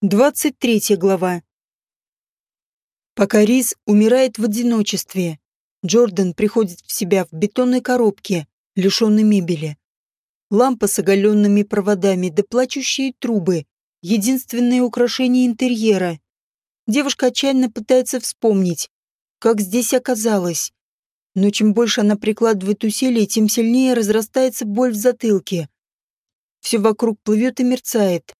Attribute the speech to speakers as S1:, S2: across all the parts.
S1: 23 глава. Пока Риз умирает в одиночестве, Джордан приходит в себя в бетонной коробке, лишенной мебели. Лампа с оголенными проводами да плачущие трубы — единственное украшение интерьера. Девушка отчаянно пытается вспомнить, как здесь оказалось. Но чем больше она прикладывает усилий, тем сильнее разрастается боль в затылке. Все вокруг плывет и мерцает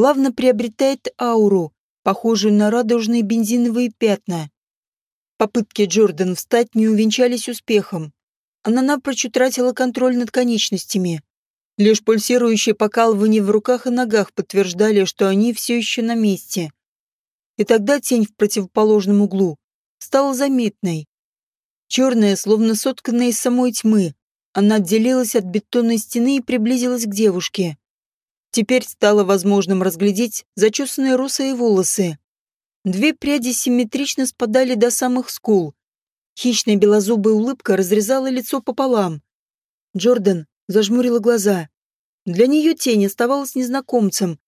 S1: плавно приобретает ауру, похожую на радужные бензиновые пятна. Попытки Джордан встать не увенчались успехом. Она напрочь утратила контроль над конечностями. Лишь пульсирующие покалывания в руках и ногах подтверждали, что они все еще на месте. И тогда тень в противоположном углу стала заметной. Черная, словно сотканная из самой тьмы, она отделилась от бетонной стены и приблизилась к девушке. Теперь стало возможным разглядеть зачесанные русые волосы. Две пряди симметрично спадали до самых скул. Хищная белозубая улыбка разрезала лицо пополам. Джордан зажмурила глаза. Для нее тень оставалась незнакомцем,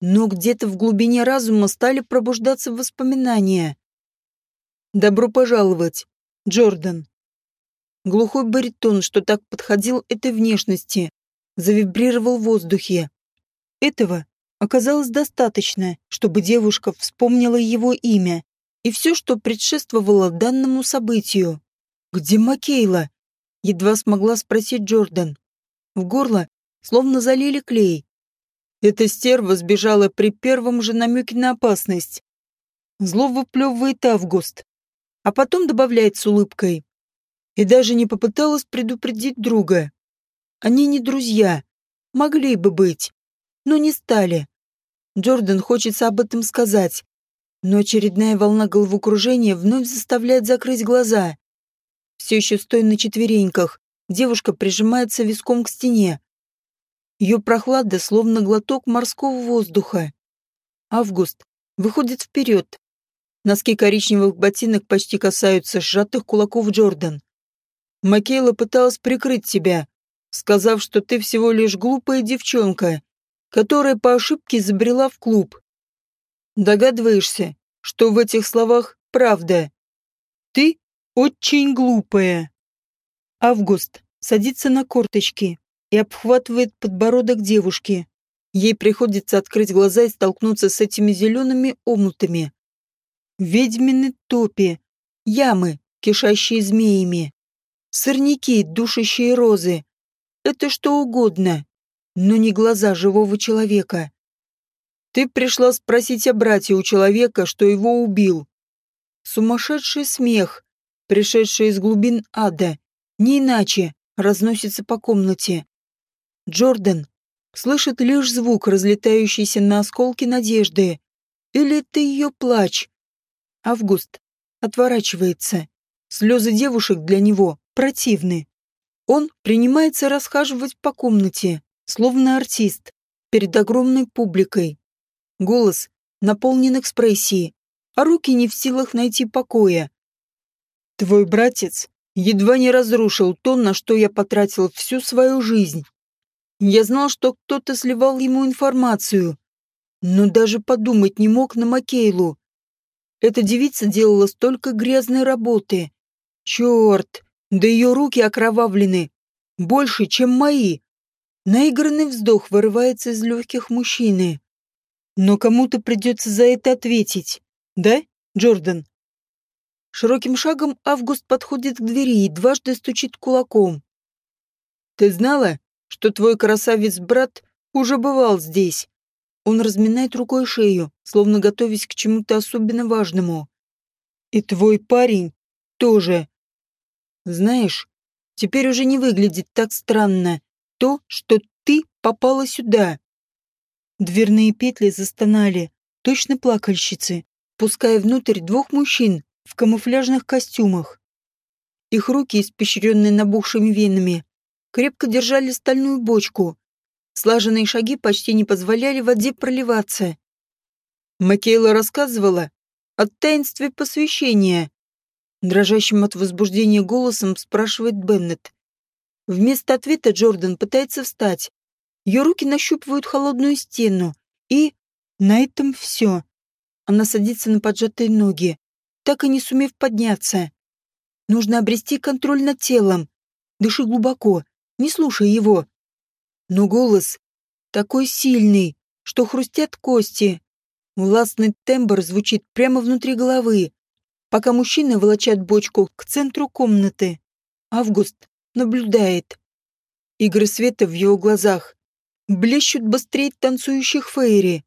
S1: но где-то в глубине разума стали пробуждаться воспоминания. «Добро пожаловать, Джордан». Глухой баритон, что так подходил этой внешности, завибрировал в воздухе. Этого оказалось достаточно, чтобы девушка вспомнила его имя и все, что предшествовало данному событию. «Где Макейла?» — едва смогла спросить Джордан. В горло словно залили клей. Эта стерва сбежала при первом же намеке на опасность. Зло выплевывает Август, а потом добавляет с улыбкой. И даже не попыталась предупредить друга. Они не друзья, могли бы быть но не стали. Джордан хочется об этом сказать, но очередная волна головокружения вновь заставляет закрыть глаза. Все еще стоя на четвереньках, девушка прижимается виском к стене. Ее прохлада словно глоток морского воздуха. Август выходит вперед. Носки коричневых ботинок почти касаются сжатых кулаков Джордан. Макейла пыталась прикрыть тебя, сказав, что ты всего лишь глупая девчонка, которая по ошибке забрела в клуб. Догадываешься, что в этих словах правда? Ты очень глупая. Август садится на корточки и обхватывает подбородок девушки. Ей приходится открыть глаза и столкнуться с этими зелеными омутами. Ведьмины топи, ямы, кишащие змеями, сорняки, душащие розы. Это что угодно но не глаза живого человека. Ты пришла спросить о брате у человека, что его убил. Сумасшедший смех, пришедший из глубин ада, не иначе, разносится по комнате. Джордан слышит лишь звук, разлетающийся на осколки надежды. Или это ее плач? Август отворачивается. Слезы девушек для него противны. Он принимается расхаживать по комнате, словно артист, перед огромной публикой. Голос наполнен экспрессией, а руки не в силах найти покоя. Твой братец едва не разрушил то, на что я потратил всю свою жизнь. Я знал, что кто-то сливал ему информацию, но даже подумать не мог на Макейлу. Эта девица делала столько грязной работы. Черт, да ее руки окровавлены. Больше, чем мои. Наигранный вздох вырывается из легких мужчины. Но кому-то придется за это ответить. Да, Джордан? Широким шагом Август подходит к двери и дважды стучит кулаком. «Ты знала, что твой красавец-брат уже бывал здесь?» Он разминает рукой шею, словно готовясь к чему-то особенно важному. «И твой парень тоже. Знаешь, теперь уже не выглядит так странно, то, что ты попала сюда. Дверные петли застонали, точно плакальщицы, пуская внутрь двух мужчин в камуфляжных костюмах. Их руки, испещренные набухшими венами, крепко держали стальную бочку. Слаженные шаги почти не позволяли воде проливаться. Макейла рассказывала о таинстве посвящения. Дрожащим от возбуждения голосом спрашивает Беннет. Вместо ответа Джордан пытается встать. Ее руки нащупывают холодную стену и На этом все. Она садится на поджатые ноги, так и не сумев подняться. Нужно обрести контроль над телом. Дыши глубоко, не слушай его. Но голос такой сильный, что хрустят кости. Властный тембр звучит прямо внутри головы, пока мужчины волочат бочку к центру комнаты. Август наблюдает. Игры света в его глазах блещут быстрее танцующих фейри.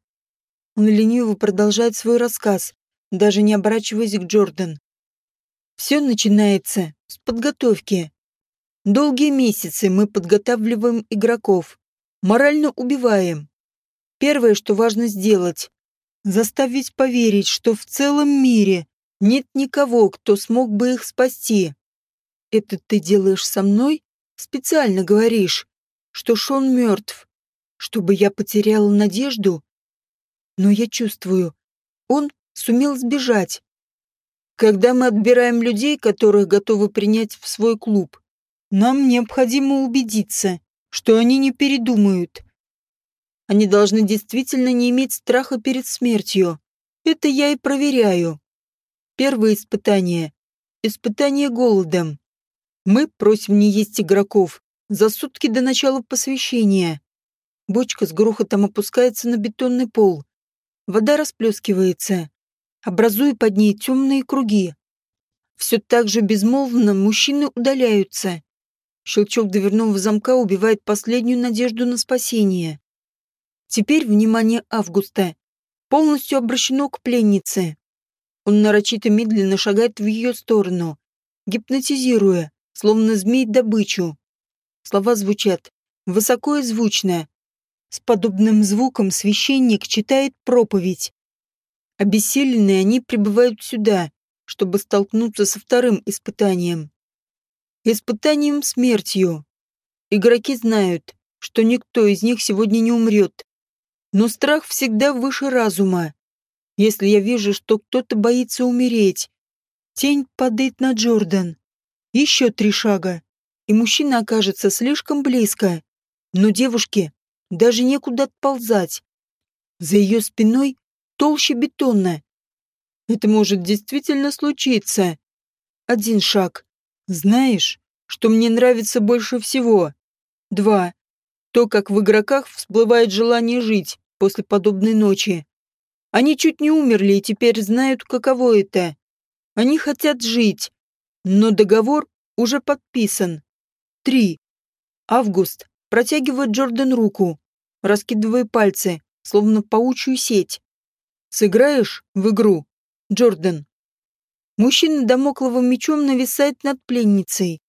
S1: Он лениво продолжает свой рассказ, даже не оборачиваясь к Джордан. Все начинается с подготовки. Долгие месяцы мы подготавливаем игроков, морально убиваем. Первое, что важно сделать, заставить поверить, что в целом мире нет никого, кто смог бы их спасти. Это ты делаешь со мной? Специально говоришь, что Шон мертв, чтобы я потеряла надежду? Но я чувствую, он сумел сбежать. Когда мы отбираем людей, которых готовы принять в свой клуб, нам необходимо убедиться, что они не передумают. Они должны действительно не иметь страха перед смертью. Это я и проверяю. Первое испытание – испытание голодом. Мы просим не есть игроков за сутки до начала посвящения. Бочка с грохотом опускается на бетонный пол. Вода расплескивается, образуя под ней темные круги. Все так же безмолвно мужчины удаляются. Щелчок дверного замка убивает последнюю надежду на спасение. Теперь внимание Августа полностью обращено к пленнице. Он нарочито медленно шагает в ее сторону, гипнотизируя, словно змей добычу. Слова звучат высоко и звучно. С подобным звуком священник читает проповедь. Обессиленные они прибывают сюда, чтобы столкнуться со вторым испытанием. Испытанием смертью. Игроки знают, что никто из них сегодня не умрет. Но страх всегда выше разума. Если я вижу, что кто-то боится умереть, тень падает на Джордан. Еще три шага, и мужчина окажется слишком близко. Но девушке даже некуда отползать. За ее спиной толще бетона. Это может действительно случиться. Один шаг. Знаешь, что мне нравится больше всего? Два. То, как в игроках всплывает желание жить после подобной ночи. Они чуть не умерли и теперь знают, каково это. Они хотят жить, но договор уже подписан. Три. Август протягивает Джордан руку, раскидывая пальцы, словно паучью сеть. Сыграешь в игру, Джордан?» Мужчина домокловым мечом нависает над пленницей.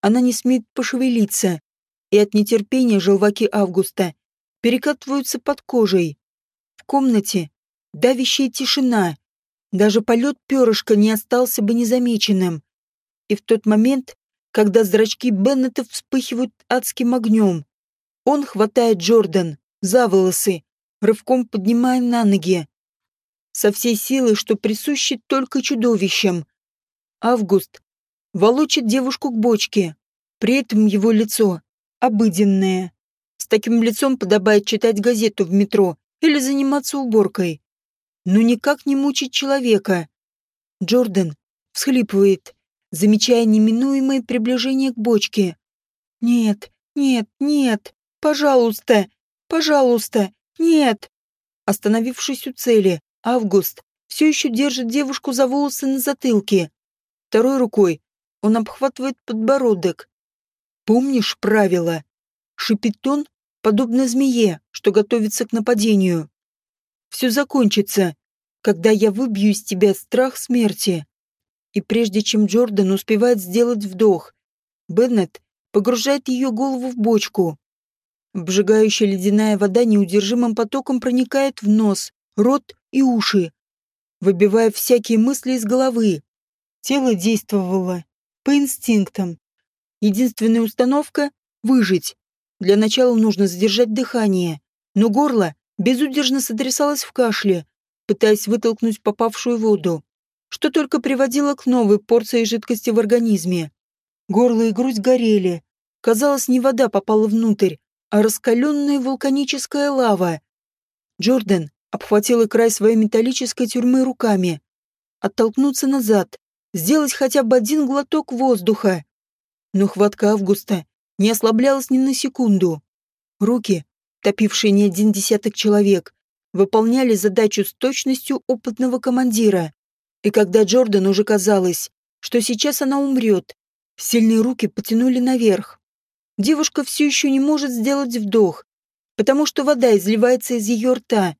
S1: Она не смеет пошевелиться, и от нетерпения желваки Августа перекатываются под кожей. В комнате давящая тишина. Даже полет перышка не остался бы незамеченным. И в тот момент, когда зрачки Беннета вспыхивают адским огнем, он хватает Джордан за волосы, рывком поднимая на ноги со всей силы, что присущи только чудовищам. Август волочит девушку к бочке, при этом его лицо обыденное. С таким лицом подобает читать газету в метро или заниматься уборкой. Но никак не мучить человека. Джордан всхлипывает, замечая неминуемое приближение к бочке. «Нет, нет, нет, пожалуйста, пожалуйста, нет!» Остановившись у цели, Август все еще держит девушку за волосы на затылке. Второй рукой он обхватывает подбородок. «Помнишь правила?» Шипит он, подобно змее, что готовится к нападению. «Все закончится, когда я выбью из тебя страх смерти». И прежде чем Джордан успевает сделать вдох, Беннет погружает ее голову в бочку. Обжигающая ледяная вода неудержимым потоком проникает в нос, рот и уши, выбивая всякие мысли из головы. Тело действовало по инстинктам. Единственная установка — выжить. Для начала нужно задержать дыхание, но горло безудержно сотрясалось в кашле, пытаясь вытолкнуть попавшую воду, что только приводило к новой порции жидкости в организме. Горло и грудь горели. Казалось, не вода попала внутрь, а раскаленная вулканическая лава. Джордан обхватила край своей металлической тюрьмы руками. Оттолкнуться назад, сделать хотя бы один глоток воздуха. Но хватка Августа не ослаблялась ни на секунду. Руки, топившие не один десяток человек, выполняли задачу с точностью опытного командира. И когда Джордан уже казалось, что сейчас она умрет, сильные руки потянули наверх. Девушка все еще не может сделать вдох, потому что вода изливается из ее рта.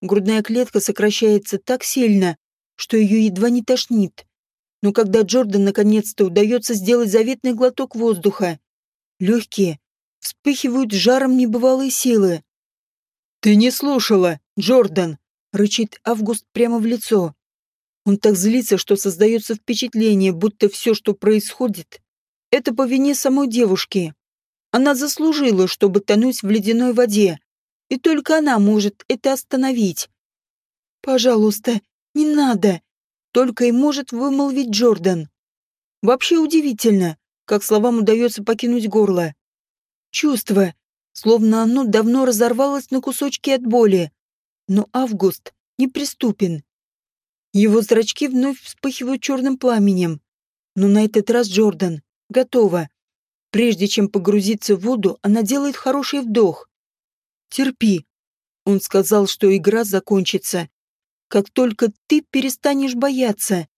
S1: Грудная клетка сокращается так сильно, что ее едва не тошнит. Но когда Джордан наконец-то удается сделать заветный глоток воздуха, легкие вспыхивают жаром небывалой силы. «Ты не слушала, Джордан!» — рычит Август прямо в лицо. Он так злится, что создается впечатление, будто все, что происходит, это по вине самой девушки. Она заслужила, чтобы тонуть в ледяной воде, и только она может это остановить. «Пожалуйста, не надо!» Только и может вымолвить Джордан. Вообще удивительно, как словам удается покинуть горло. Чувство, словно оно давно разорвалось на кусочки от боли. Но Август неприступен. Его зрачки вновь вспыхивают черным пламенем. Но на этот раз Джордан готова. Прежде чем погрузиться в воду, она делает хороший вдох. «Терпи». Он сказал, что игра закончится, как только ты перестанешь бояться.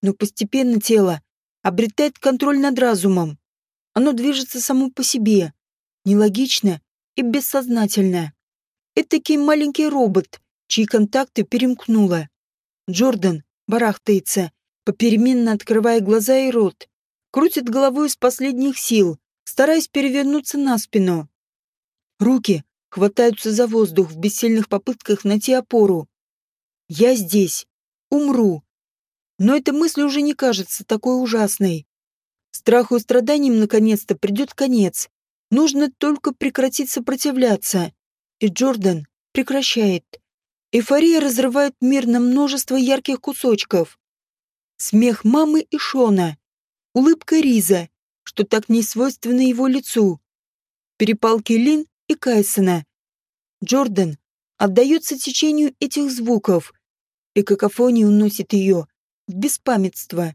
S1: Но постепенно тело обретает контроль над разумом. Оно движется само по себе, нелогично и бессознательно. Этакий маленький робот, чьи контакты перемкнуло. Джордан барахтается, попеременно открывая глаза и рот, крутит головой из последних сил, стараясь перевернуться на спину. Руки хватаются за воздух в бессильных попытках найти опору. Я здесь. Умру. Но эта мысль уже не кажется такой ужасной. Страху и страданиям наконец-то придет конец. Нужно только прекратить сопротивляться. И Джордан прекращает. Эйфория разрывает мир на множество ярких кусочков. Смех мамы и Шона. Улыбка Риза, что так не свойственно его лицу. Перепалки Лин и Кайсона. Джордан отдается течению этих звуков, и какофония уносит ее в беспамятство.